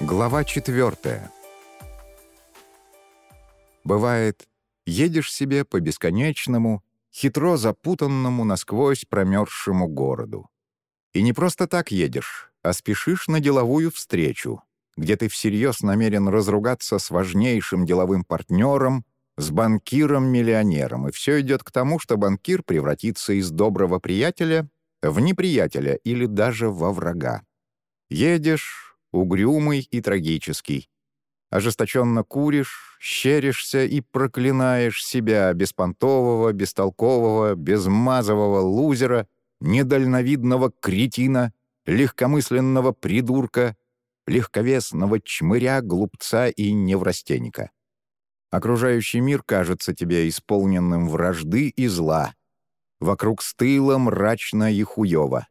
Глава четвертая. Бывает, едешь себе по бесконечному, хитро запутанному насквозь промерзшему городу. И не просто так едешь, а спешишь на деловую встречу, где ты всерьез намерен разругаться с важнейшим деловым партнером, с банкиром-миллионером, и все идет к тому, что банкир превратится из доброго приятеля в неприятеля или даже во врага. Едешь, угрюмый и трагический. Ожесточенно куришь, щеришься и проклинаешь себя, беспонтового, бестолкового, безмазового лузера, недальновидного кретина, легкомысленного придурка, легковесного чмыря, глупца и неврастенника. Окружающий мир кажется тебе исполненным вражды и зла. Вокруг стыло, мрачно и хуёво.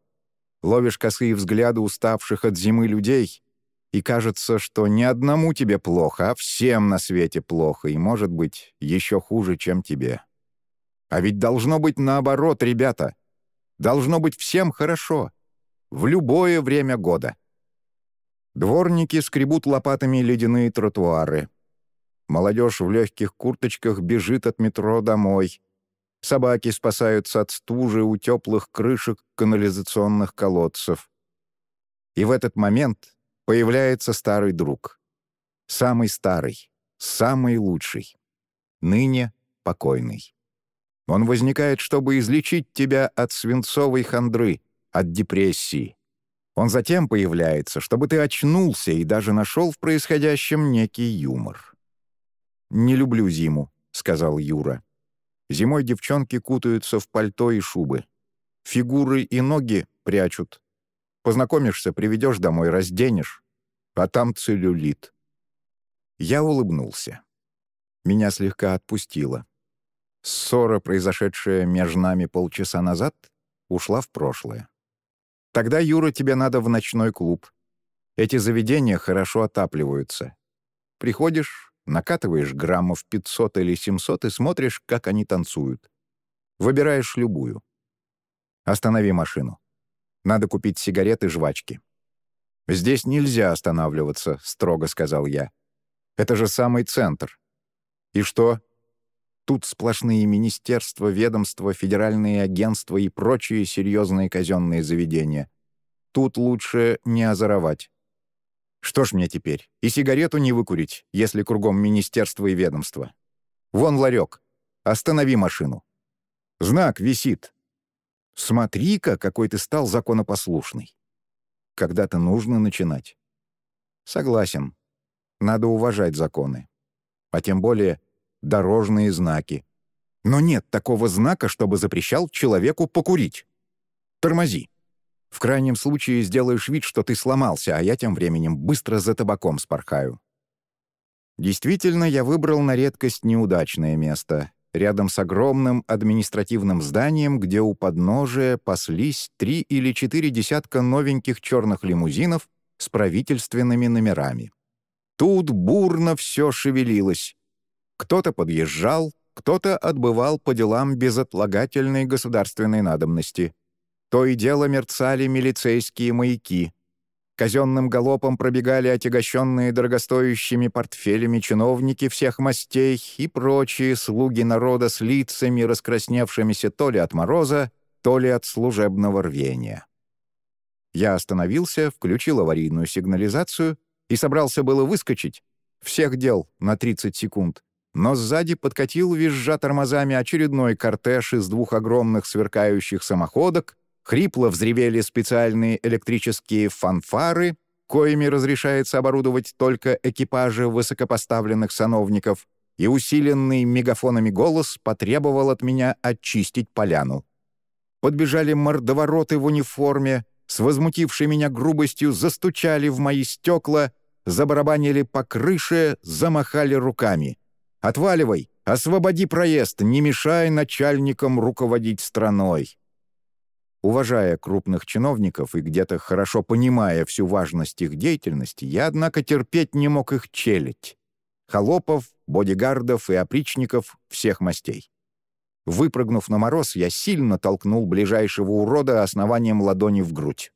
Ловишь косые взгляды уставших от зимы людей, и кажется, что ни одному тебе плохо, а всем на свете плохо, и, может быть, еще хуже, чем тебе. А ведь должно быть наоборот, ребята. Должно быть всем хорошо. В любое время года. Дворники скребут лопатами ледяные тротуары. Молодежь в легких курточках бежит от метро домой. Собаки спасаются от стужи у теплых крышек канализационных колодцев. И в этот момент появляется старый друг. Самый старый, самый лучший. Ныне покойный. Он возникает, чтобы излечить тебя от свинцовой хандры, от депрессии. Он затем появляется, чтобы ты очнулся и даже нашел в происходящем некий юмор. «Не люблю зиму», — сказал Юра. Зимой девчонки кутаются в пальто и шубы. Фигуры и ноги прячут. Познакомишься, приведешь домой, разденешь. А там целлюлит. Я улыбнулся. Меня слегка отпустило. Ссора, произошедшая между нами полчаса назад, ушла в прошлое. Тогда, Юра, тебе надо в ночной клуб. Эти заведения хорошо отапливаются. Приходишь, Накатываешь граммов 500 или 700 и смотришь, как они танцуют. Выбираешь любую. Останови машину. Надо купить сигареты, и жвачки. «Здесь нельзя останавливаться», — строго сказал я. «Это же самый центр». «И что?» Тут сплошные министерства, ведомства, федеральные агентства и прочие серьезные казенные заведения. Тут лучше не озоровать. Что ж мне теперь? И сигарету не выкурить, если кругом министерство и ведомство. Вон ларек. Останови машину. Знак висит. Смотри-ка, какой ты стал законопослушный. Когда-то нужно начинать. Согласен. Надо уважать законы. А тем более дорожные знаки. Но нет такого знака, чтобы запрещал человеку покурить. Тормози. В крайнем случае сделаешь вид, что ты сломался, а я тем временем быстро за табаком спорхаю. Действительно, я выбрал на редкость неудачное место, рядом с огромным административным зданием, где у подножия паслись три или четыре десятка новеньких черных лимузинов с правительственными номерами. Тут бурно все шевелилось. Кто-то подъезжал, кто-то отбывал по делам безотлагательной государственной надобности. То и дело мерцали милицейские маяки. Казенным галопом пробегали отягощенные дорогостоящими портфелями чиновники всех мастей и прочие слуги народа с лицами, раскрасневшимися то ли от мороза, то ли от служебного рвения. Я остановился, включил аварийную сигнализацию и собрался было выскочить. Всех дел на 30 секунд. Но сзади подкатил, визжа тормозами, очередной кортеж из двух огромных сверкающих самоходок, Хрипло взревели специальные электрические фанфары, коими разрешается оборудовать только экипажи высокопоставленных сановников, и усиленный мегафонами голос потребовал от меня очистить поляну. Подбежали мордовороты в униформе, с возмутившей меня грубостью застучали в мои стекла, забарабанили по крыше, замахали руками. «Отваливай! Освободи проезд! Не мешай начальникам руководить страной!» Уважая крупных чиновников и где-то хорошо понимая всю важность их деятельности, я, однако, терпеть не мог их челить. Холопов, бодигардов и опричников всех мастей. Выпрыгнув на мороз, я сильно толкнул ближайшего урода основанием ладони в грудь.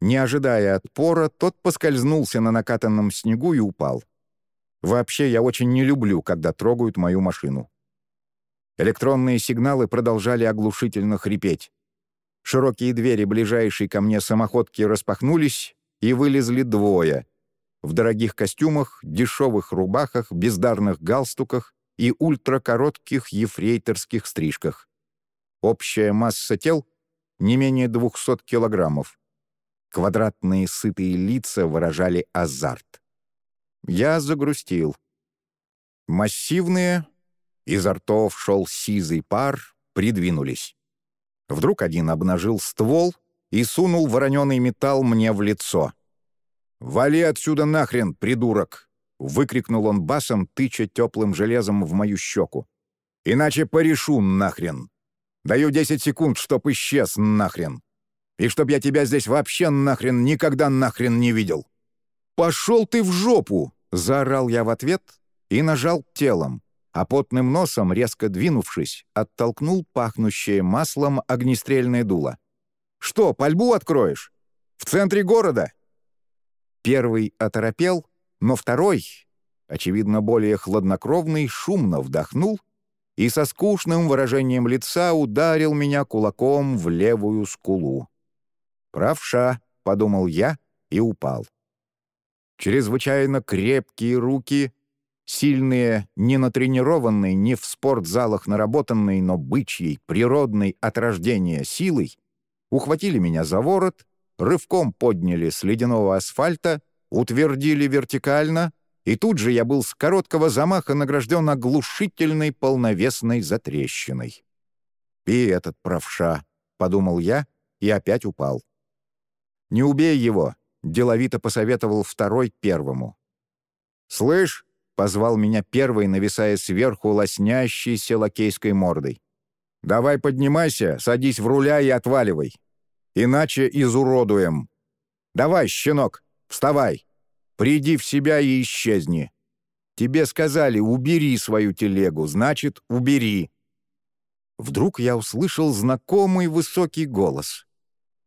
Не ожидая отпора, тот поскользнулся на накатанном снегу и упал. Вообще, я очень не люблю, когда трогают мою машину. Электронные сигналы продолжали оглушительно хрипеть. Широкие двери ближайшей ко мне самоходки распахнулись, и вылезли двое. В дорогих костюмах, дешевых рубахах, бездарных галстуках и ультракоротких ефрейторских стрижках. Общая масса тел — не менее 200 килограммов. Квадратные сытые лица выражали азарт. Я загрустил. Массивные, изо ртов шел сизый пар, придвинулись. Вдруг один обнажил ствол и сунул вороненый металл мне в лицо. «Вали отсюда нахрен, придурок!» — выкрикнул он басом, тыча теплым железом в мою щеку. «Иначе порешу нахрен! Даю 10 секунд, чтоб исчез нахрен!» И чтоб я тебя здесь вообще нахрен никогда нахрен не видел!» «Пошел ты в жопу!» — заорал я в ответ и нажал телом, а потным носом, резко двинувшись, оттолкнул пахнущее маслом огнестрельное дуло. «Что, пальбу откроешь? В центре города?» Первый оторопел, но второй, очевидно, более хладнокровный, шумно вдохнул и со скучным выражением лица ударил меня кулаком в левую скулу. «Правша», — подумал я и упал. Чрезвычайно крепкие руки, сильные, не натренированные, не в спортзалах наработанные, но бычьей, природной от рождения силой, ухватили меня за ворот, рывком подняли с ледяного асфальта, утвердили вертикально, и тут же я был с короткого замаха награжден оглушительной полновесной затрещиной. «И этот правша», — подумал я и опять упал. «Не убей его!» — деловито посоветовал второй первому. «Слышь!» — позвал меня первый, нависая сверху лоснящейся лакейской мордой. «Давай поднимайся, садись в руля и отваливай. Иначе изуродуем. Давай, щенок, вставай. Приди в себя и исчезни. Тебе сказали, убери свою телегу, значит, убери». Вдруг я услышал знакомый высокий голос.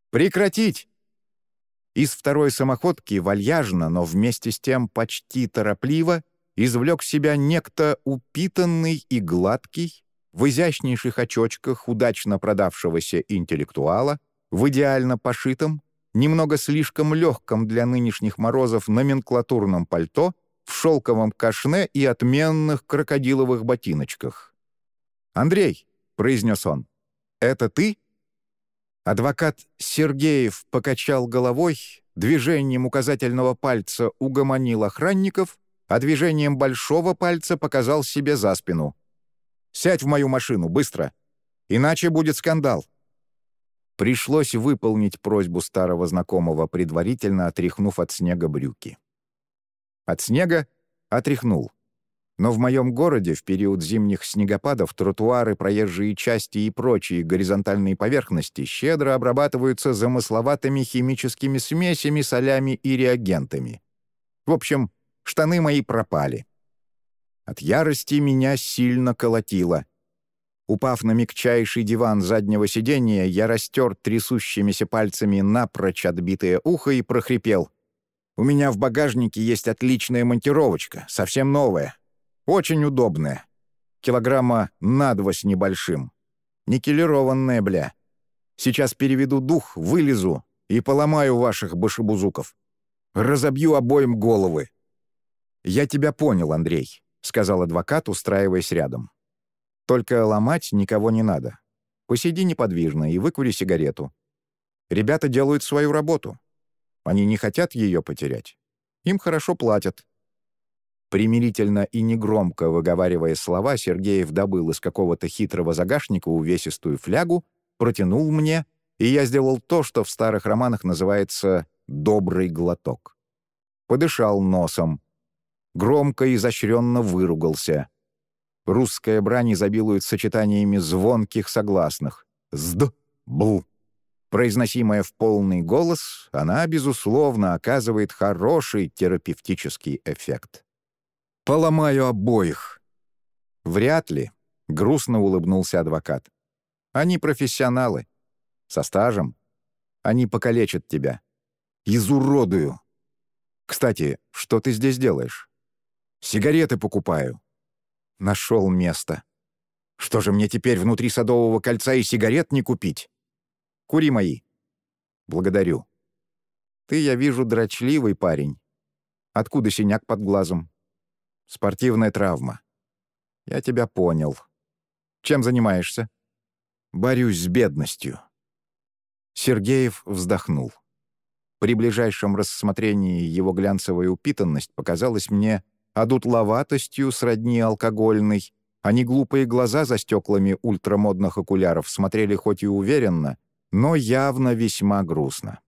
«Прекратить! Из второй самоходки вальяжно, но вместе с тем почти торопливо извлек себя некто упитанный и гладкий, в изящнейших очочках удачно продавшегося интеллектуала, в идеально пошитом, немного слишком легком для нынешних морозов номенклатурном пальто, в шелковом кашне и отменных крокодиловых ботиночках. «Андрей», — произнес он, — «это ты?» Адвокат Сергеев покачал головой, движением указательного пальца угомонил охранников, а движением большого пальца показал себе за спину. «Сядь в мою машину, быстро! Иначе будет скандал!» Пришлось выполнить просьбу старого знакомого, предварительно отряхнув от снега брюки. От снега отряхнул. Но в моем городе в период зимних снегопадов тротуары, проезжие части и прочие горизонтальные поверхности щедро обрабатываются замысловатыми химическими смесями, солями и реагентами. В общем, штаны мои пропали. От ярости меня сильно колотило. Упав на мягчайший диван заднего сиденья, я растер трясущимися пальцами напрочь отбитое ухо и прохрипел. «У меня в багажнике есть отличная монтировочка, совсем новая, очень удобная. Килограмма на два с небольшим. Никелированная, бля. Сейчас переведу дух, вылезу и поломаю ваших башебузуков. Разобью обоим головы». «Я тебя понял, Андрей», — сказал адвокат, устраиваясь рядом. «Только ломать никого не надо. Посиди неподвижно и выкури сигарету. Ребята делают свою работу. Они не хотят ее потерять. Им хорошо платят. Примирительно и негромко выговаривая слова, Сергеев добыл из какого-то хитрого загашника увесистую флягу, протянул мне, и я сделал то, что в старых романах называется «добрый глоток». Подышал носом. Громко и изощренно выругался. Русская брань изобилует сочетаниями звонких согласных. «Зд», «бл». Произносимая в полный голос, она, безусловно, оказывает хороший терапевтический эффект. Поломаю обоих». «Вряд ли», — грустно улыбнулся адвокат. «Они профессионалы. Со стажем. Они покалечат тебя. Изуродую. Кстати, что ты здесь делаешь? Сигареты покупаю. Нашел место. Что же мне теперь внутри Садового кольца и сигарет не купить? Кури мои. Благодарю. Ты, я вижу, дрочливый парень. Откуда синяк под глазом? Спортивная травма. Я тебя понял. Чем занимаешься? Борюсь с бедностью. Сергеев вздохнул. При ближайшем рассмотрении его глянцевая упитанность показалась мне одутловатостью сродни алкогольной, а не глупые глаза за стеклами ультрамодных окуляров смотрели хоть и уверенно, но явно весьма грустно.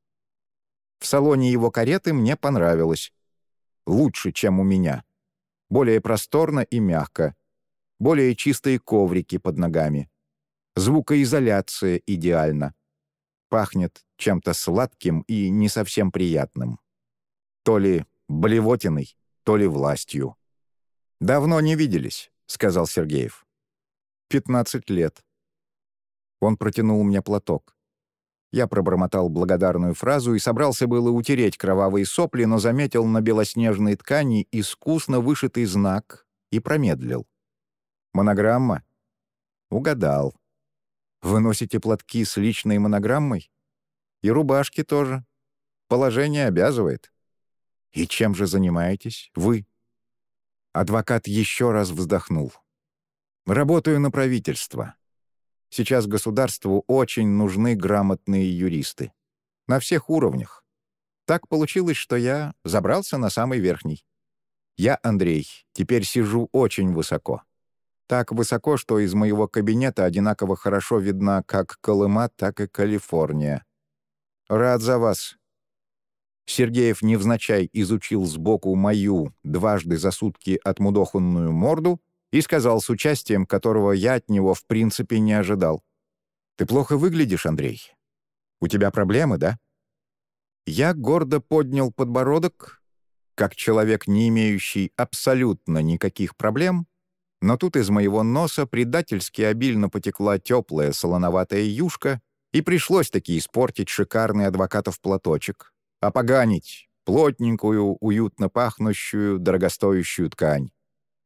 В салоне его кареты мне понравилось. Лучше, чем у меня. Более просторно и мягко. Более чистые коврики под ногами. Звукоизоляция идеальна. Пахнет чем-то сладким и не совсем приятным. То ли блевотиной, то ли властью. «Давно не виделись», — сказал Сергеев. «Пятнадцать лет». Он протянул мне платок. Я пробормотал благодарную фразу и собрался было утереть кровавые сопли, но заметил на белоснежной ткани искусно вышитый знак и промедлил. «Монограмма?» «Угадал. Вы носите платки с личной монограммой? И рубашки тоже. Положение обязывает. И чем же занимаетесь, вы?» Адвокат еще раз вздохнул. «Работаю на правительство. Сейчас государству очень нужны грамотные юристы. На всех уровнях. Так получилось, что я забрался на самый верхний. Я, Андрей, теперь сижу очень высоко. Так высоко, что из моего кабинета одинаково хорошо видна как Колыма, так и Калифорния. Рад за вас, Сергеев невзначай изучил сбоку мою, дважды за сутки отмудоханную морду и сказал с участием, которого я от него в принципе не ожидал. «Ты плохо выглядишь, Андрей. У тебя проблемы, да?» Я гордо поднял подбородок, как человек, не имеющий абсолютно никаких проблем, но тут из моего носа предательски обильно потекла теплая солоноватая юшка, и пришлось таки испортить шикарный адвокатов платочек, опоганить плотненькую, уютно пахнущую, дорогостоящую ткань.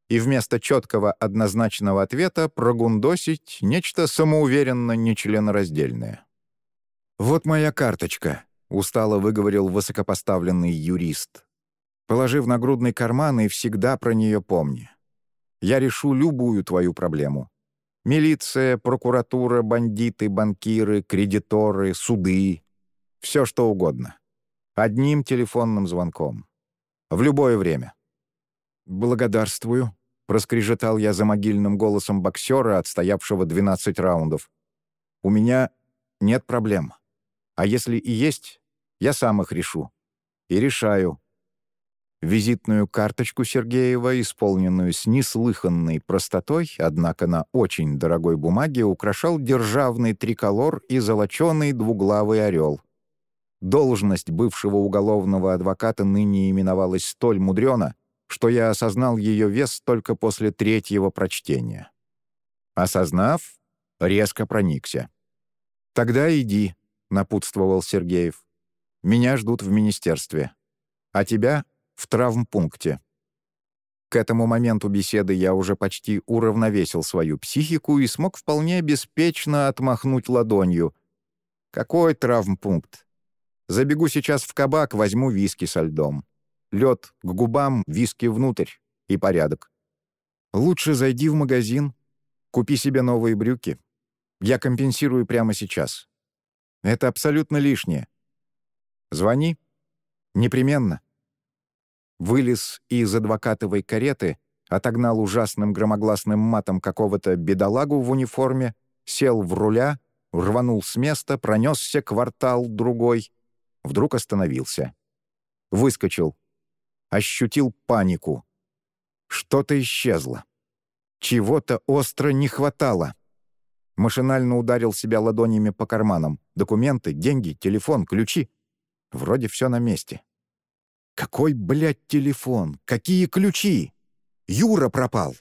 И вместо четкого однозначного ответа прогундосить нечто самоуверенно нечленораздельное. «Вот моя карточка», — устало выговорил высокопоставленный юрист. «Положи в нагрудный карман и всегда про нее помни. Я решу любую твою проблему. Милиция, прокуратура, бандиты, банкиры, кредиторы, суды — все что угодно. Одним телефонным звонком. В любое время. «Благодарствую», — проскрежетал я за могильным голосом боксера, отстоявшего 12 раундов. «У меня нет проблем. А если и есть, я сам их решу. И решаю». Визитную карточку Сергеева, исполненную с неслыханной простотой, однако на очень дорогой бумаге, украшал державный триколор и золоченый двуглавый орел — Должность бывшего уголовного адвоката ныне именовалась столь мудрено, что я осознал ее вес только после третьего прочтения. Осознав, резко проникся. «Тогда иди», — напутствовал Сергеев. «Меня ждут в министерстве, а тебя — в травмпункте». К этому моменту беседы я уже почти уравновесил свою психику и смог вполне беспечно отмахнуть ладонью. «Какой травмпункт? Забегу сейчас в кабак, возьму виски со льдом. Лед к губам, виски внутрь. И порядок. Лучше зайди в магазин, купи себе новые брюки. Я компенсирую прямо сейчас. Это абсолютно лишнее. Звони. Непременно. Вылез из адвокатовой кареты, отогнал ужасным громогласным матом какого-то бедолагу в униформе, сел в руля, рванул с места, пронесся квартал другой — Вдруг остановился. Выскочил. Ощутил панику. Что-то исчезло. Чего-то остро не хватало. Машинально ударил себя ладонями по карманам. Документы, деньги, телефон, ключи. Вроде все на месте. Какой, блядь, телефон? Какие ключи? Юра пропал.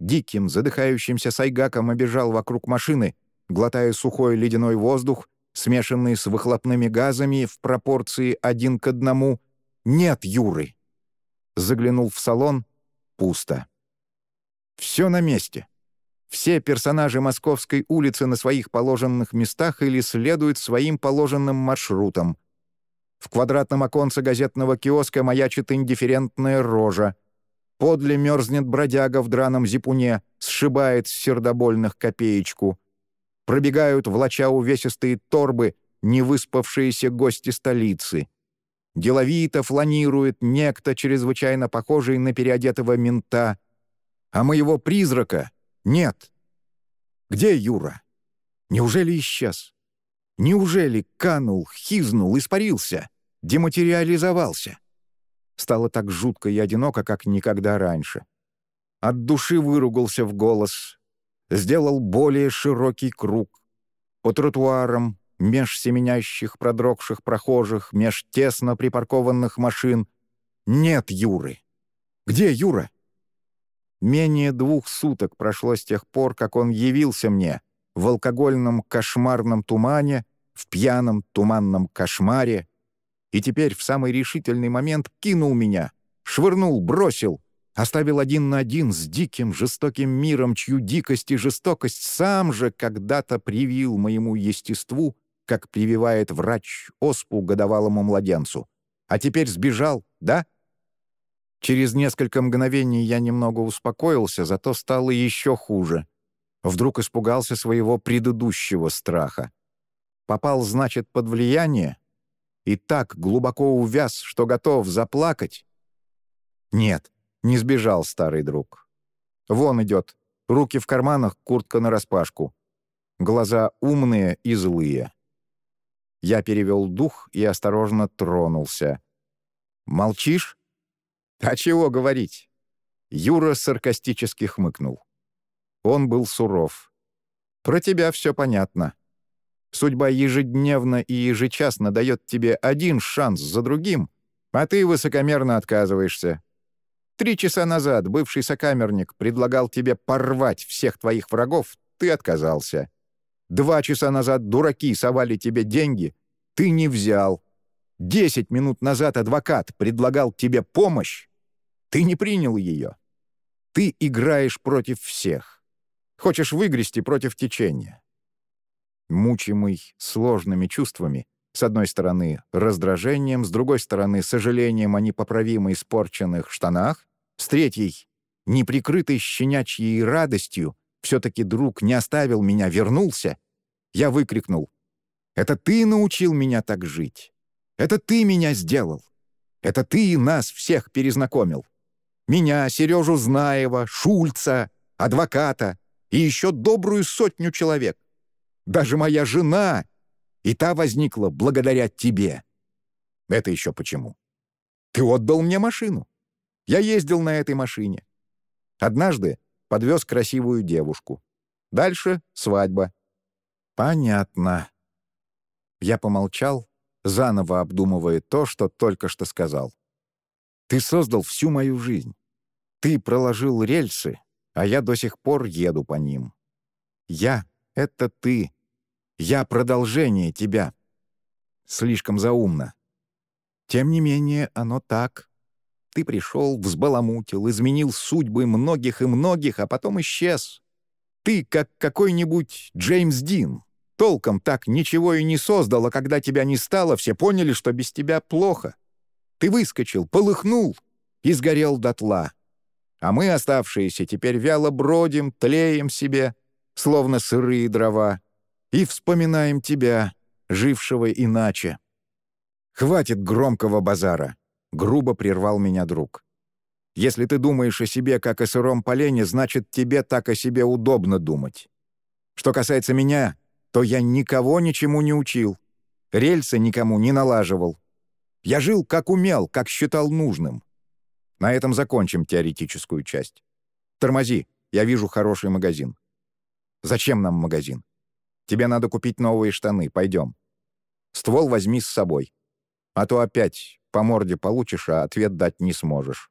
Диким, задыхающимся сайгаком обежал вокруг машины, глотая сухой ледяной воздух, смешанные с выхлопными газами в пропорции один к одному. Нет Юры. Заглянул в салон — пусто. Все на месте. Все персонажи Московской улицы на своих положенных местах или следуют своим положенным маршрутам. В квадратном оконце газетного киоска маячит индифферентная рожа. Подле мерзнет бродяга в драном зипуне, сшибает с сердобольных копеечку. Пробегают, влача увесистые торбы, невыспавшиеся гости столицы. Деловито фланирует некто, чрезвычайно похожий на переодетого мента. А моего призрака нет. Где Юра? Неужели исчез? Неужели канул, хизнул, испарился, дематериализовался? Стало так жутко и одиноко, как никогда раньше. От души выругался в голос, сделал более широкий круг. По тротуарам, меж семенящих, продрогших прохожих, меж тесно припаркованных машин. Нет Юры. Где Юра? Менее двух суток прошло с тех пор, как он явился мне в алкогольном кошмарном тумане, в пьяном туманном кошмаре, и теперь в самый решительный момент кинул меня, швырнул, бросил, оставил один на один с диким, жестоким миром, чью дикость и жестокость сам же когда-то привил моему естеству, как прививает врач оспу годовалому младенцу. А теперь сбежал, да? — Через несколько мгновений я немного успокоился, зато стало еще хуже. Вдруг испугался своего предыдущего страха. Попал, значит, под влияние? И так глубоко увяз, что готов заплакать? Нет, не сбежал старый друг. Вон идет, руки в карманах, куртка нараспашку. Глаза умные и злые. Я перевел дух и осторожно тронулся. «Молчишь?» «А чего говорить?» Юра саркастически хмыкнул. Он был суров. «Про тебя все понятно. Судьба ежедневно и ежечасно дает тебе один шанс за другим, а ты высокомерно отказываешься. Три часа назад бывший сокамерник предлагал тебе порвать всех твоих врагов, ты отказался. Два часа назад дураки совали тебе деньги, ты не взял. Десять минут назад адвокат предлагал тебе помощь, ты не принял ее. Ты играешь против всех. Хочешь выгрести против течения. Мучимый сложными чувствами, с одной стороны, раздражением, с другой стороны, сожалением о непоправимо испорченных штанах, с третьей, неприкрытой щенячьей радостью, все-таки друг не оставил меня, вернулся, я выкрикнул. «Это ты научил меня так жить! Это ты меня сделал! Это ты нас всех перезнакомил! Меня, Сережу Знаева, Шульца, адвоката и еще добрую сотню человек. Даже моя жена, и та возникла благодаря тебе. Это еще почему? Ты отдал мне машину. Я ездил на этой машине. Однажды подвез красивую девушку. Дальше — свадьба. Понятно. Я помолчал, заново обдумывая то, что только что сказал. Ты создал всю мою жизнь. Ты проложил рельсы, а я до сих пор еду по ним. Я — это ты. Я — продолжение тебя. Слишком заумно. Тем не менее, оно так. Ты пришел, взбаламутил, изменил судьбы многих и многих, а потом исчез. Ты как какой-нибудь Джеймс Дин. Толком так ничего и не создал, а когда тебя не стало, все поняли, что без тебя плохо. Ты выскочил, полыхнул и сгорел дотла. А мы, оставшиеся, теперь вяло бродим, тлеем себе, словно сырые дрова, и вспоминаем тебя, жившего иначе. «Хватит громкого базара», — грубо прервал меня друг. «Если ты думаешь о себе, как о сыром полене, значит, тебе так о себе удобно думать. Что касается меня, то я никого ничему не учил, рельсы никому не налаживал. Я жил, как умел, как считал нужным. На этом закончим теоретическую часть. Тормози, я вижу хороший магазин. Зачем нам магазин? Тебе надо купить новые штаны, пойдем. Ствол возьми с собой. А то опять по морде получишь, а ответ дать не сможешь.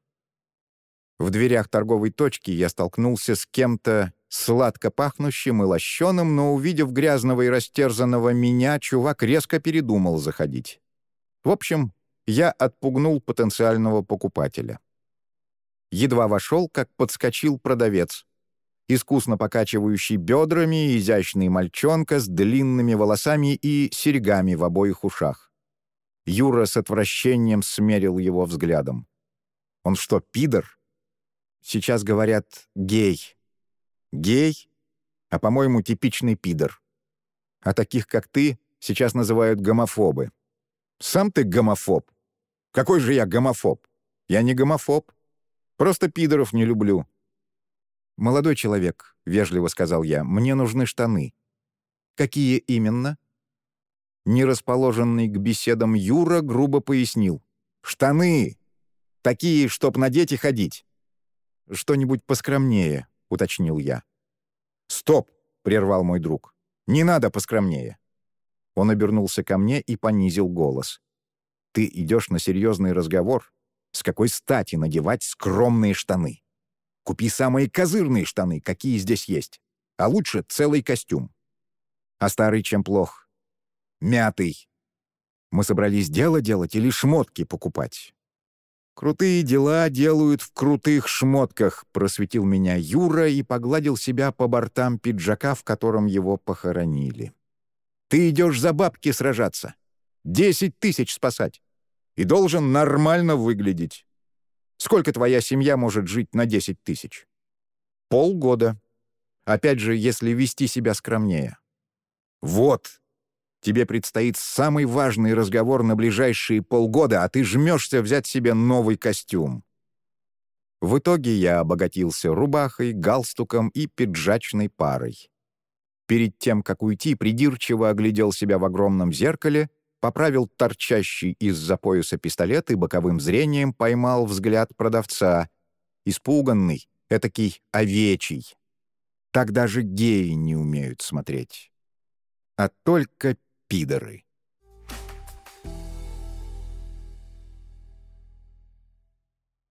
В дверях торговой точки я столкнулся с кем-то сладко пахнущим и лощеным, но, увидев грязного и растерзанного меня, чувак резко передумал заходить. В общем, я отпугнул потенциального покупателя. Едва вошел, как подскочил продавец. Искусно покачивающий бедрами, изящный мальчонка с длинными волосами и серьгами в обоих ушах. Юра с отвращением смерил его взглядом. «Он что, пидор?» «Сейчас говорят «гей». «Гей?» А, по-моему, типичный пидор. А таких, как ты, сейчас называют гомофобы. Сам ты гомофоб. Какой же я гомофоб? Я не гомофоб. Просто пидоров не люблю». «Молодой человек», — вежливо сказал я, — «мне нужны штаны». «Какие именно?» Нерасположенный к беседам Юра грубо пояснил. «Штаны! Такие, чтоб надеть и ходить». «Что-нибудь поскромнее», — уточнил я. «Стоп!» — прервал мой друг. «Не надо поскромнее». Он обернулся ко мне и понизил голос. «Ты идешь на серьезный разговор? С какой стати надевать скромные штаны? Купи самые козырные штаны, какие здесь есть. А лучше целый костюм. А старый чем плох? Мятый. Мы собрались дело делать или шмотки покупать? «Крутые дела делают в крутых шмотках», — просветил меня Юра и погладил себя по бортам пиджака, в котором его похоронили. «Ты идешь за бабки сражаться. Десять тысяч спасать и должен нормально выглядеть. Сколько твоя семья может жить на 10 тысяч? Полгода. Опять же, если вести себя скромнее. Вот. Тебе предстоит самый важный разговор на ближайшие полгода, а ты жмешься взять себе новый костюм. В итоге я обогатился рубахой, галстуком и пиджачной парой. Перед тем, как уйти, придирчиво оглядел себя в огромном зеркале поправил торчащий из-за пояса пистолет и боковым зрением поймал взгляд продавца. Испуганный, этакий овечий. Так даже геи не умеют смотреть. А только пидоры.